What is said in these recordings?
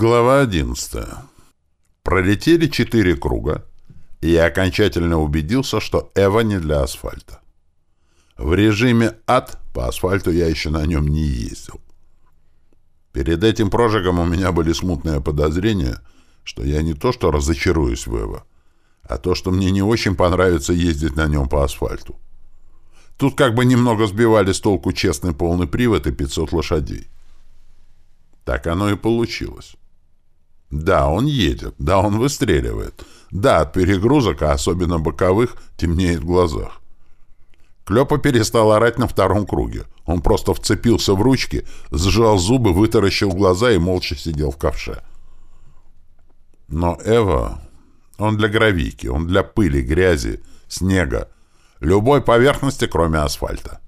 Глава 11. Пролетели четыре круга, и я окончательно убедился, что Эва не для асфальта. В режиме ад по асфальту я еще на нем не ездил. Перед этим прожигом у меня были смутные подозрения, что я не то что разочаруюсь в Эва, а то, что мне не очень понравится ездить на нем по асфальту. Тут как бы немного сбивали с толку честный полный привод и 500 лошадей. Так оно и получилось. Да, он едет, да, он выстреливает. Да, от перегрузок, а особенно боковых, темнеет в глазах. Клёпа перестал орать на втором круге. Он просто вцепился в ручки, сжал зубы, вытаращил глаза и молча сидел в ковше. Но Эва... Он для гравийки, он для пыли, грязи, снега, любой поверхности, кроме асфальта.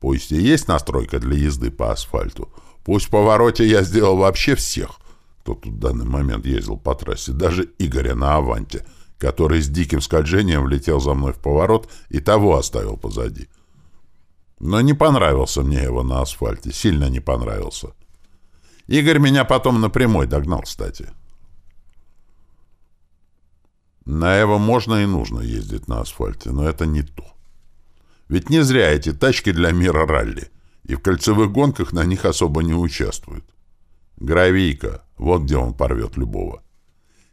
Пусть и есть настройка для езды по асфальту, пусть в повороте я сделал вообще всех, кто тут в данный момент ездил по трассе, даже Игоря на «Аванте», который с диким скольжением влетел за мной в поворот и того оставил позади. Но не понравился мне его на асфальте, сильно не понравился. Игорь меня потом напрямой догнал, кстати. На Эво можно и нужно ездить на асфальте, но это не то. Ведь не зря эти тачки для мира ралли, и в кольцевых гонках на них особо не участвуют. Гравийка. Вот где он порвет любого.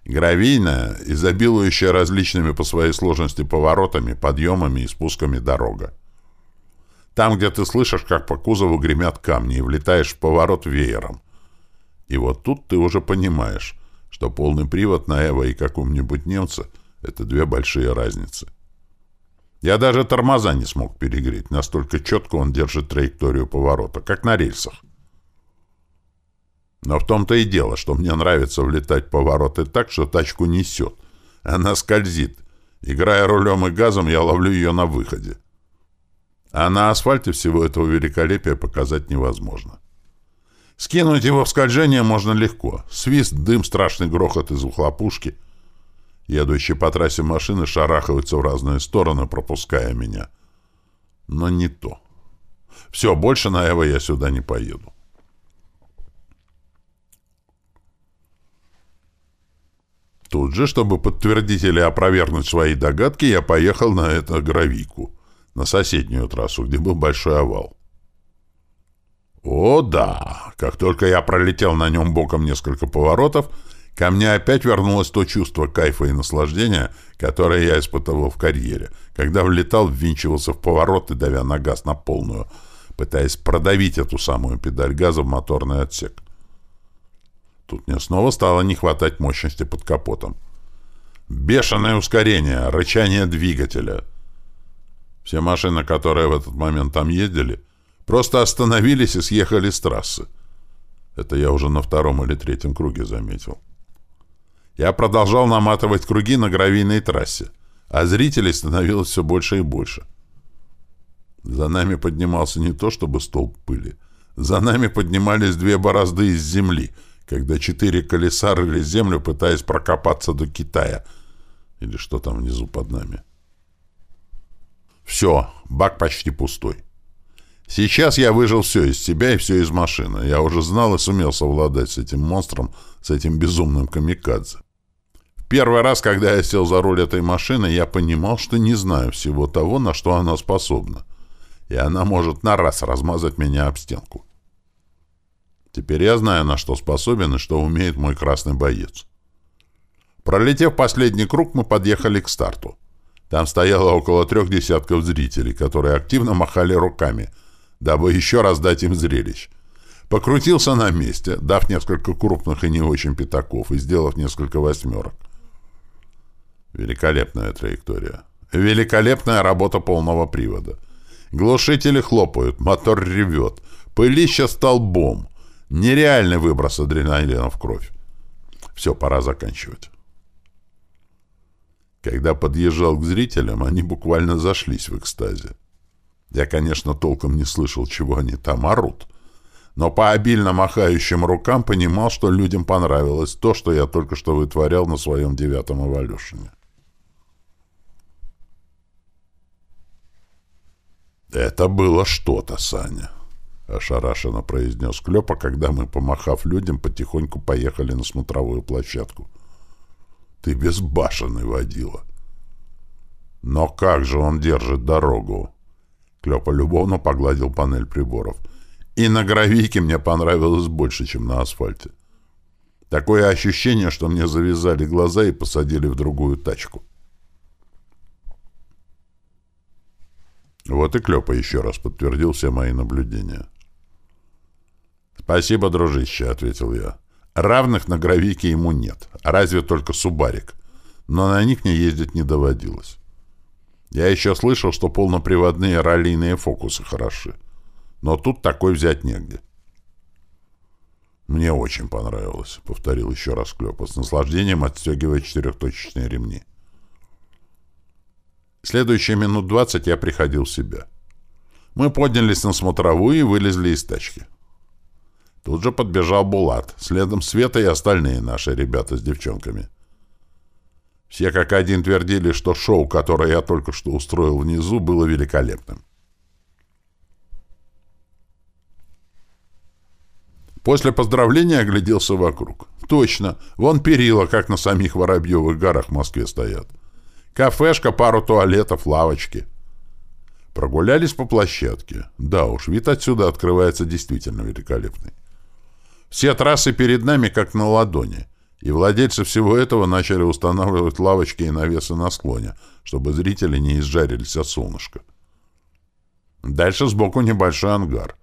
Гравийная, изобилующая различными по своей сложности поворотами, подъемами и спусками дорога. Там, где ты слышишь, как по кузову гремят камни, и влетаешь в поворот веером. И вот тут ты уже понимаешь, что полный привод на Эво и каком-нибудь немце — это две большие разницы. Я даже тормоза не смог перегреть, настолько четко он держит траекторию поворота, как на рельсах. Но в том-то и дело, что мне нравится влетать повороты так, что тачку несет. Она скользит. Играя рулем и газом, я ловлю ее на выходе. А на асфальте всего этого великолепия показать невозможно. Скинуть его в скольжение можно легко. Свист, дым, страшный грохот из ухлопушки. Едущие по трассе машины шарахаются в разные стороны, пропуская меня. Но не то. Все, больше на Эво я сюда не поеду. Тут же, чтобы подтвердить или опровергнуть свои догадки, я поехал на эту гравийку, на соседнюю трассу, где был большой овал. О, да! Как только я пролетел на нем боком несколько поворотов, ко мне опять вернулось то чувство кайфа и наслаждения, которое я испытывал в карьере, когда влетал, ввинчивался в поворот и давя на газ на полную, пытаясь продавить эту самую педаль газа в моторный отсек. Тут снова стало не хватать мощности под капотом. Бешеное ускорение, рычание двигателя. Все машины, которые в этот момент там ездили, просто остановились и съехали с трассы. Это я уже на втором или третьем круге заметил. Я продолжал наматывать круги на гравийной трассе, а зрителей становилось все больше и больше. За нами поднимался не то чтобы столб пыли. За нами поднимались две борозды из земли — когда четыре колеса рыли землю, пытаясь прокопаться до Китая. Или что там внизу под нами. Все, бак почти пустой. Сейчас я выжил все из себя и все из машины. Я уже знал и сумел совладать с этим монстром, с этим безумным камикадзе. В первый раз, когда я сел за руль этой машины, я понимал, что не знаю всего того, на что она способна. И она может на раз размазать меня об стенку. Теперь я знаю, на что способен и что умеет мой красный боец. Пролетев последний круг, мы подъехали к старту. Там стояло около трех десятков зрителей, которые активно махали руками, дабы еще раз дать им зрелищ. Покрутился на месте, дав несколько крупных и не очень пятаков и сделав несколько восьмерок. Великолепная траектория. Великолепная работа полного привода. Глушители хлопают, мотор ревет, пылища столбом. Нереальный выброс адреналина в кровь. Все, пора заканчивать. Когда подъезжал к зрителям, они буквально зашлись в экстазе. Я, конечно, толком не слышал, чего они там орут, но по обильно махающим рукам понимал, что людям понравилось то, что я только что вытворял на своем девятом эволюшене. Это было что-то, Саня. Ошарашенно произнес Клёпа, когда мы, помахав людям, потихоньку поехали на смотровую площадку. Ты безбашенный водила. Но как же он держит дорогу? Клёпа любовно погладил панель приборов. И на гравийке мне понравилось больше, чем на асфальте. Такое ощущение, что мне завязали глаза и посадили в другую тачку. Вот и Клёпа еще раз подтвердил все мои наблюдения. «Спасибо, дружище», — ответил я. «Равных на гравике ему нет, разве только Субарик. Но на них мне ездить не доводилось. Я еще слышал, что полноприводные раллийные фокусы хороши. Но тут такой взять негде». «Мне очень понравилось», — повторил еще раз Клёпа, с наслаждением отстегивая четырехточечные ремни. Следующие минут двадцать я приходил в себя. Мы поднялись на смотровую и вылезли из тачки. Тут же подбежал Булат, следом Света и остальные наши ребята с девчонками. Все как один твердили, что шоу, которое я только что устроил внизу, было великолепным. После поздравления огляделся вокруг. Точно, вон перила, как на самих Воробьевых горах в Москве стоят. Кафешка, пару туалетов, лавочки. Прогулялись по площадке. Да уж, вид отсюда открывается действительно великолепный. Все трассы перед нами как на ладони, и владельцы всего этого начали устанавливать лавочки и навесы на склоне, чтобы зрители не изжарились от солнышка. Дальше сбоку небольшой ангар.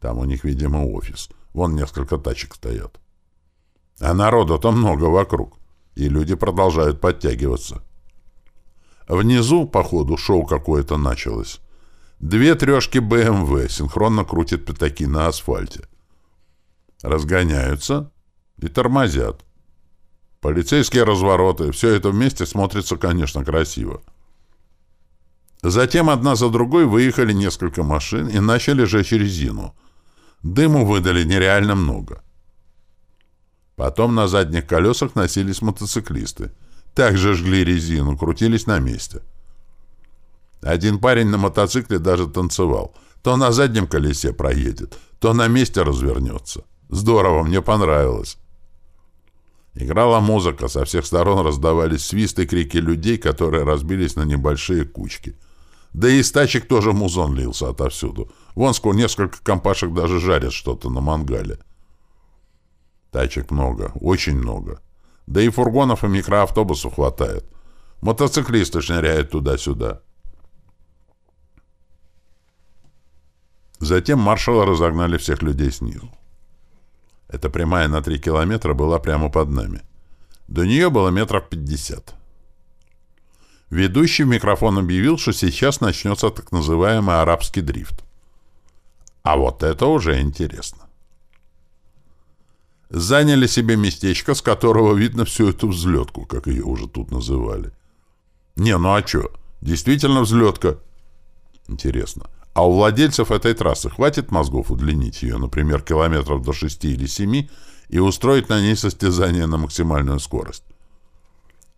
Там у них, видимо, офис. Вон несколько тачек стоят. А народу-то много вокруг, и люди продолжают подтягиваться. Внизу, походу, шоу какое-то началось. Две трешки БМВ синхронно крутят пятаки на асфальте разгоняются и тормозят. Полицейские развороты, все это вместе смотрится, конечно, красиво. Затем одна за другой выехали несколько машин и начали жечь резину. Дыму выдали нереально много. Потом на задних колесах носились мотоциклисты. Также жгли резину, крутились на месте. Один парень на мотоцикле даже танцевал. То на заднем колесе проедет, то на месте развернется. Здорово, мне понравилось. Играла музыка, со всех сторон раздавались свисты и крики людей, которые разбились на небольшие кучки. Да и из тачек тоже музон лился отовсюду. Вон сколько несколько компашек даже жарят что-то на мангале. Тачек много, очень много. Да и фургонов и микроавтобусов хватает. Мотоциклисты шныряют туда-сюда. Затем маршала разогнали всех людей снизу. Эта прямая на три километра была прямо под нами. До нее было метров пятьдесят. Ведущий в микрофон объявил, что сейчас начнется так называемый арабский дрифт. А вот это уже интересно. Заняли себе местечко, с которого видно всю эту взлетку, как ее уже тут называли. Не, ну а что? Действительно взлетка. Интересно. А у владельцев этой трассы хватит мозгов удлинить ее, например, километров до 6 или 7 и устроить на ней состязание на максимальную скорость.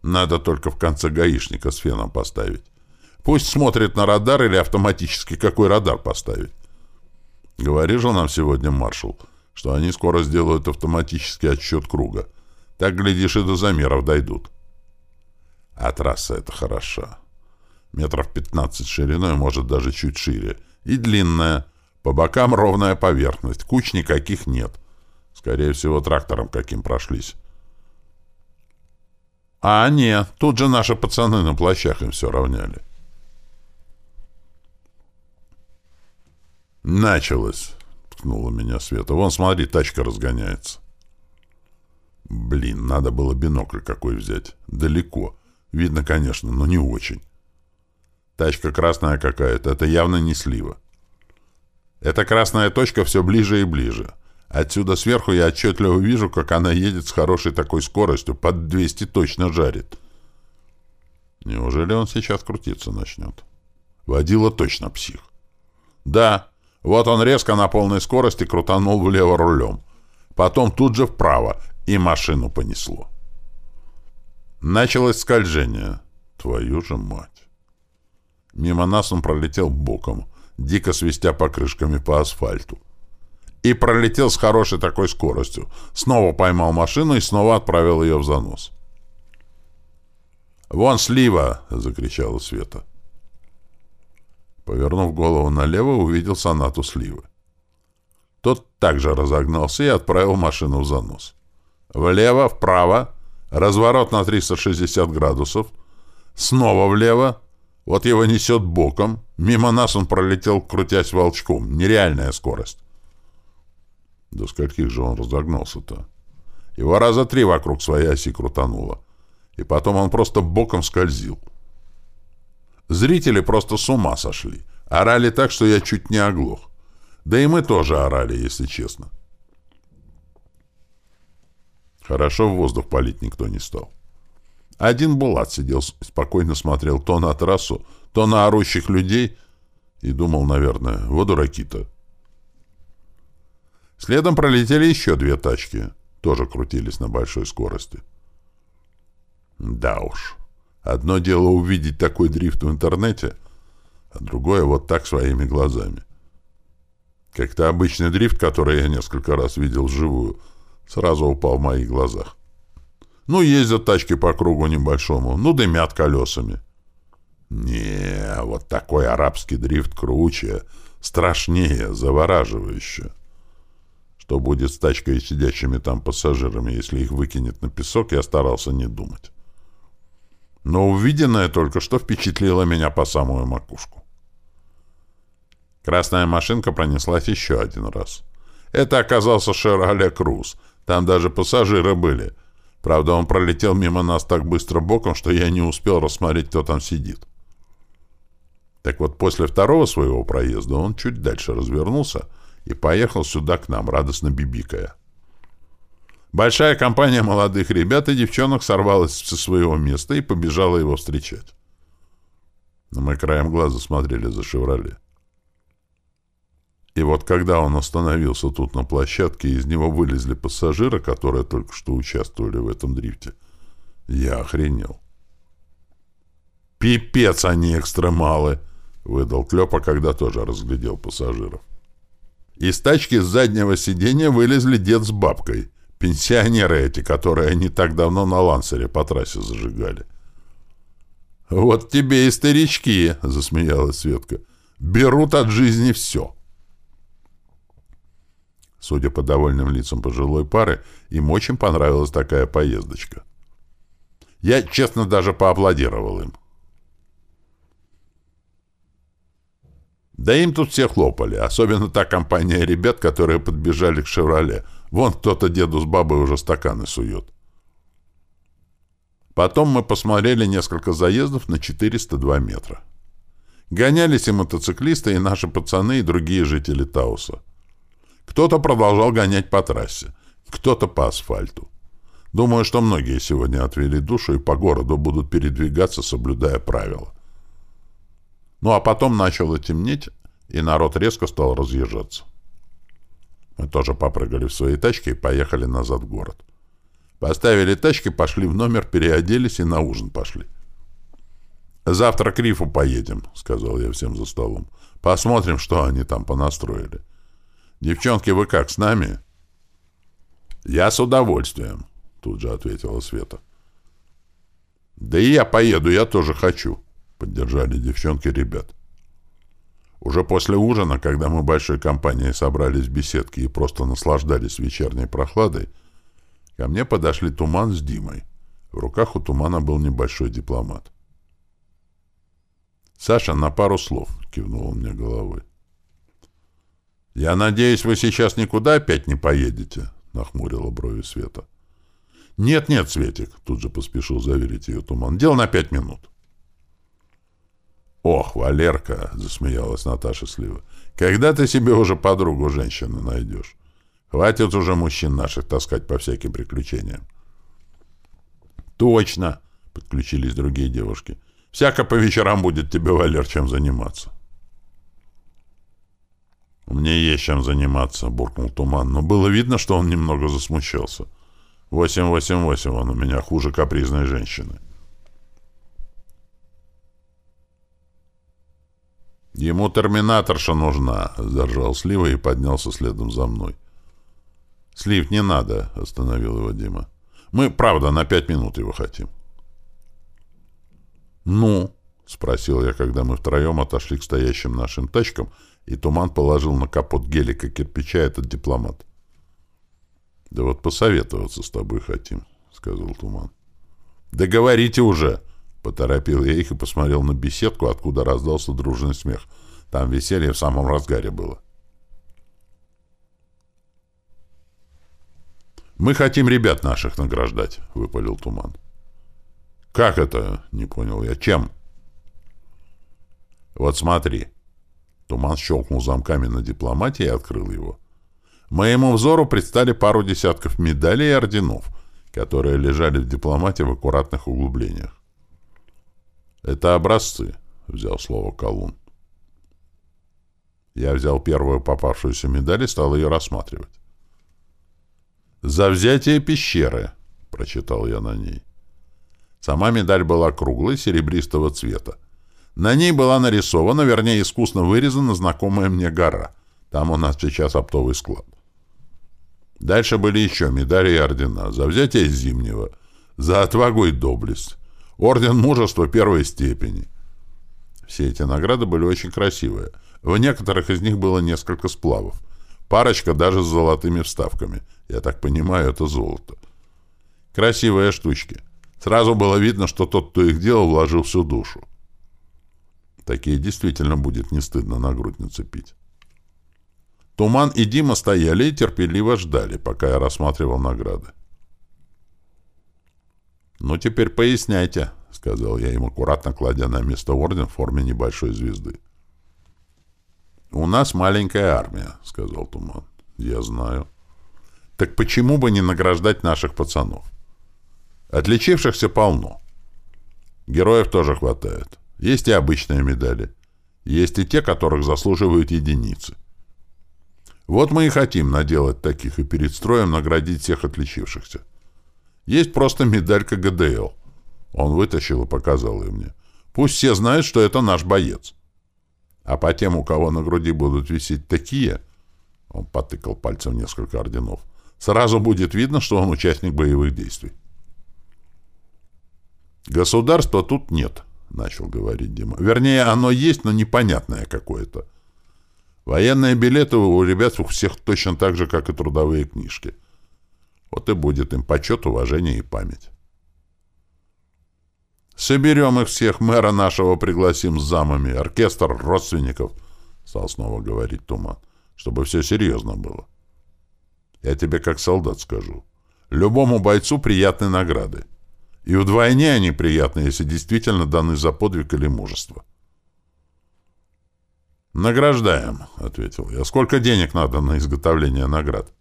Надо только в конце гаишника с феном поставить. Пусть смотрит на радар или автоматически какой радар поставить. Говорил же нам сегодня маршал, что они скоро сделают автоматический отсчет круга. Так, глядишь, и до замеров дойдут. А трасса эта хороша. Метров 15 шириной, может, даже чуть шире — и длинная. По бокам ровная поверхность. Куч никаких нет. Скорее всего, трактором каким прошлись. А, нет, тут же наши пацаны на плащах им все равняли. Началось, ткнула меня Света. Вон, смотри, тачка разгоняется. Блин, надо было бинокль какой взять. Далеко. Видно, конечно, но не очень. Тачка красная какая-то, это явно не слива. Эта красная точка все ближе и ближе. Отсюда сверху я отчетливо вижу, как она едет с хорошей такой скоростью, под 200 точно жарит. Неужели он сейчас крутиться начнет? Водила точно псих. Да, вот он резко на полной скорости крутанул влево рулем. Потом тут же вправо, и машину понесло. Началось скольжение. Твою же мать. Мимо нас он пролетел боком, дико свистя покрышками по асфальту. И пролетел с хорошей такой скоростью. Снова поймал машину и снова отправил ее в занос. «Вон слива!» — закричала Света. Повернув голову налево, увидел сонату сливы. Тот также разогнался и отправил машину в занос. Влево, вправо, разворот на 360 градусов, снова влево, вот его несет боком, мимо нас он пролетел, крутясь волчком, нереальная скорость. До скольких же он разогнался-то? Его раза три вокруг своей оси крутануло. И потом он просто боком скользил. Зрители просто с ума сошли. Орали так, что я чуть не оглох. Да и мы тоже орали, если честно. Хорошо в воздух палить никто не стал. Один Булат сидел, спокойно смотрел то на трассу, то на орущих людей и думал, наверное, вот дураки-то. Следом пролетели еще две тачки, тоже крутились на большой скорости. Да уж, одно дело увидеть такой дрифт в интернете, а другое вот так своими глазами. Как-то обычный дрифт, который я несколько раз видел вживую, сразу упал в моих глазах. Ну, ездят тачки по кругу небольшому, ну, дымят колесами. Не, вот такой арабский дрифт круче, страшнее, завораживающе. Что будет с тачкой и сидящими там пассажирами, если их выкинет на песок, я старался не думать. Но увиденное только что впечатлило меня по самую макушку. Красная машинка пронеслась еще один раз. Это оказался «Шевроле Круз». Там даже пассажиры были. Правда, он пролетел мимо нас так быстро боком, что я не успел рассмотреть, кто там сидит. Так вот, после второго своего проезда он чуть дальше развернулся и поехал сюда к нам, радостно бибикая. Большая компания молодых ребят и девчонок сорвалась со своего места и побежала его встречать. Но мы краем глаза смотрели за «Шевроле». И вот когда он остановился тут на площадке, из него вылезли пассажиры, которые только что участвовали в этом дрифте, я охренел. «Пипец они экстремалы!» — выдал Клёпа, когда тоже разглядел пассажиров. Из тачки с заднего сиденья вылезли дед с бабкой. Пенсионеры эти, которые не так давно на лансере по трассе зажигали. «Вот тебе и старички!» — засмеялась Светка. «Берут от жизни все!» Судя по довольным лицам пожилой пары, им очень понравилась такая поездочка. Я, честно, даже поаплодировал им. Да им тут все хлопали, особенно та компания ребят, которые подбежали к «Шевроле». Вон кто-то деду с бабой уже стаканы сует. Потом мы посмотрели несколько заездов на 402 метра. Гонялись и мотоциклисты, и наши пацаны, и другие жители Тауса. Кто-то продолжал гонять по трассе, кто-то по асфальту. Думаю, что многие сегодня отвели душу и по городу будут передвигаться, соблюдая правила. Ну а потом начало темнеть, и народ резко стал разъезжаться. Мы тоже попрыгали в свои тачки и поехали назад в город. Поставили тачки, пошли в номер, переоделись и на ужин пошли. «Завтра к Рифу поедем», — сказал я всем за столом. «Посмотрим, что они там понастроили. «Девчонки, вы как, с нами?» «Я с удовольствием», — тут же ответила Света. «Да и я поеду, я тоже хочу», — поддержали девчонки ребят. Уже после ужина, когда мы большой компанией собрались в беседке и просто наслаждались вечерней прохладой, ко мне подошли Туман с Димой. В руках у Тумана был небольшой дипломат. «Саша, на пару слов», — кивнул он мне головой. «Я надеюсь, вы сейчас никуда опять не поедете?» — нахмурила брови Света. «Нет-нет, Светик», — тут же поспешил заверить ее Туман. «Дело на пять минут». «Ох, Валерка!» — засмеялась Наташа Слива. «Когда ты себе уже подругу женщины найдешь? Хватит уже мужчин наших таскать по всяким приключениям». «Точно!» — подключились другие девушки. «Всяко по вечерам будет тебе, Валер, чем заниматься». «Мне есть чем заниматься», — буркнул Туман, но было видно, что он немного засмущался. «Восемь-восемь-восемь, он у меня хуже капризной женщины». Ему терминаторша нужна, заржал Слива и поднялся следом за мной. Слив, не надо, остановил его Дима. Мы, правда, на пять минут его хотим. Ну, спросил я, когда мы втроем отошли к стоящим нашим тачкам, и Туман положил на капот гелика кирпича этот дипломат. Да вот посоветоваться с тобой хотим, сказал Туман. Да говорите уже, Поторопил я их и посмотрел на беседку, откуда раздался дружный смех. Там веселье в самом разгаре было. «Мы хотим ребят наших награждать», — выпалил Туман. «Как это?» — не понял я. «Чем?» «Вот смотри». Туман щелкнул замками на дипломате и открыл его. Моему взору предстали пару десятков медалей и орденов, которые лежали в дипломате в аккуратных углублениях. «Это образцы», — взял слово Колун. Я взял первую попавшуюся медаль и стал ее рассматривать. «За взятие пещеры», — прочитал я на ней. Сама медаль была круглой, серебристого цвета. На ней была нарисована, вернее, искусно вырезана знакомая мне гора. Там у нас сейчас оптовый склад. Дальше были еще медали и ордена. За взятие Зимнего, за отвагу и доблесть, Орден мужества первой степени. Все эти награды были очень красивые. В некоторых из них было несколько сплавов. Парочка даже с золотыми вставками. Я так понимаю, это золото. Красивые штучки. Сразу было видно, что тот, кто их делал, вложил всю душу. Такие действительно будет не стыдно на грудь нацепить. Туман и Дима стояли и терпеливо ждали, пока я рассматривал награды. «Ну, теперь поясняйте», — сказал я им, аккуратно кладя на место орден в форме небольшой звезды. «У нас маленькая армия», — сказал Туман. «Я знаю». «Так почему бы не награждать наших пацанов? Отличившихся полно. Героев тоже хватает. Есть и обычные медали. Есть и те, которых заслуживают единицы. Вот мы и хотим наделать таких и перед строем наградить всех отличившихся. Есть просто медалька ГДЛ. Он вытащил и показал ее мне. Пусть все знают, что это наш боец. А по тем, у кого на груди будут висеть такие, он потыкал пальцем несколько орденов, сразу будет видно, что он участник боевых действий. Государства тут нет, начал говорить Дима. Вернее, оно есть, но непонятное какое-то. Военные билеты у ребят у всех точно так же, как и трудовые книжки. Вот и будет им почет, уважение и память. Соберем их всех, мэра нашего пригласим с замами, оркестр родственников, стал снова говорить Туман, чтобы все серьезно было. Я тебе как солдат скажу. Любому бойцу приятны награды. И вдвойне они приятны, если действительно даны за подвиг или мужество. «Награждаем», — ответил я. «Сколько денег надо на изготовление наград?»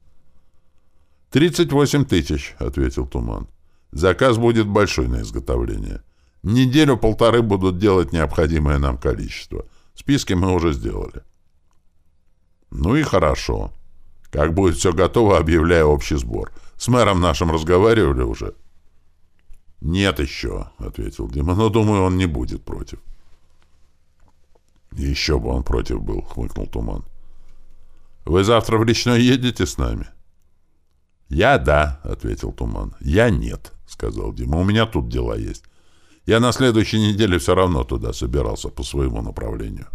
«Тридцать восемь тысяч», — ответил Туман. «Заказ будет большой на изготовление. Неделю-полторы будут делать необходимое нам количество. Списки мы уже сделали». «Ну и хорошо. Как будет все готово, объявляю общий сбор. С мэром нашим разговаривали уже?» «Нет еще», — ответил Дима, — «но, думаю, он не будет против». «Еще бы он против был», — хмыкнул Туман. «Вы завтра в личной едете с нами?» «Я — да», — ответил Туман. «Я — нет», — сказал Дима. «У меня тут дела есть. Я на следующей неделе все равно туда собирался по своему направлению».